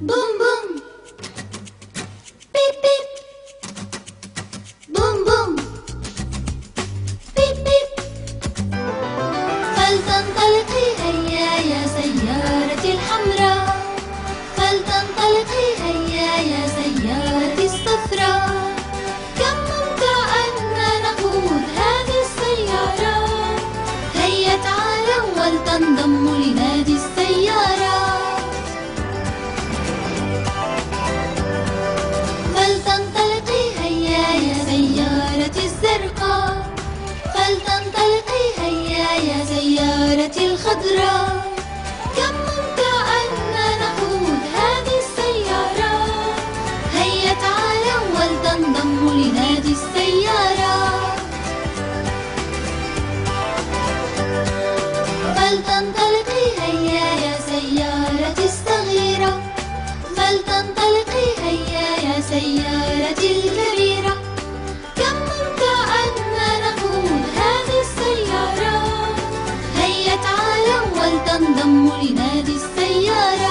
بوم بوم بيب بيب بوم بوم بيب بيب فلتنطلقي هيا يا سيارتي انطلقي هيا يا سيارتي الخضراء كم ممتع أن نقود هذه السيارة؟ هيا تعالوا ولتنضم لنادي السيارة. فلتنطلقي هيا يا سيارتي الصغيرة. فلتنطلقي هيا يا سيارتي الكبيرة. كندم لنادي السياره